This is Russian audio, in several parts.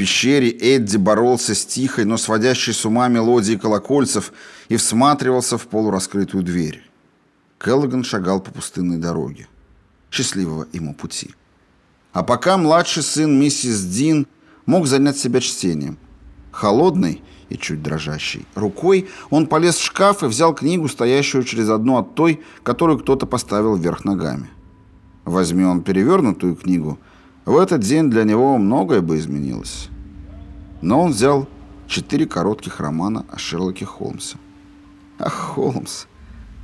пещере Эдди боролся с тихой, но сводящей с ума мелодией колокольцев и всматривался в полураскрытую дверь. Келлоган шагал по пустынной дороге. Счастливого ему пути. А пока младший сын миссис Дин мог занять себя чтением. Холодный и чуть дрожащий рукой он полез в шкаф и взял книгу, стоящую через одну от той, которую кто-то поставил вверх ногами. Возьми он перевернутую книгу, в этот день для него многое бы изменилось. Но он взял четыре коротких романа о Шерлоке Холмсе. Ах, Холмс!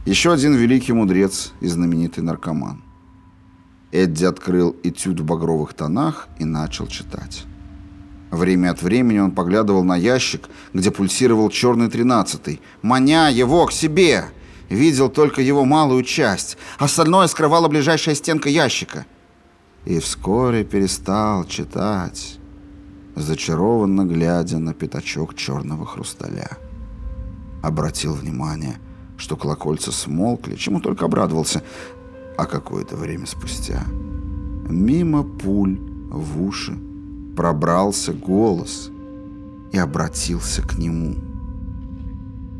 Еще один великий мудрец и знаменитый наркоман. Эдди открыл этюд в багровых тонах и начал читать. Время от времени он поглядывал на ящик, где пульсировал черный тринадцатый, маня его к себе. Видел только его малую часть, остальное скрывала ближайшая стенка ящика. И вскоре перестал читать, зачарованно глядя на пятачок черного хрусталя. Обратил внимание, что колокольца смолкли, чему только обрадовался, а какое-то время спустя мимо пуль в уши пробрался голос и обратился к нему.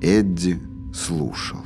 Эдди слушал.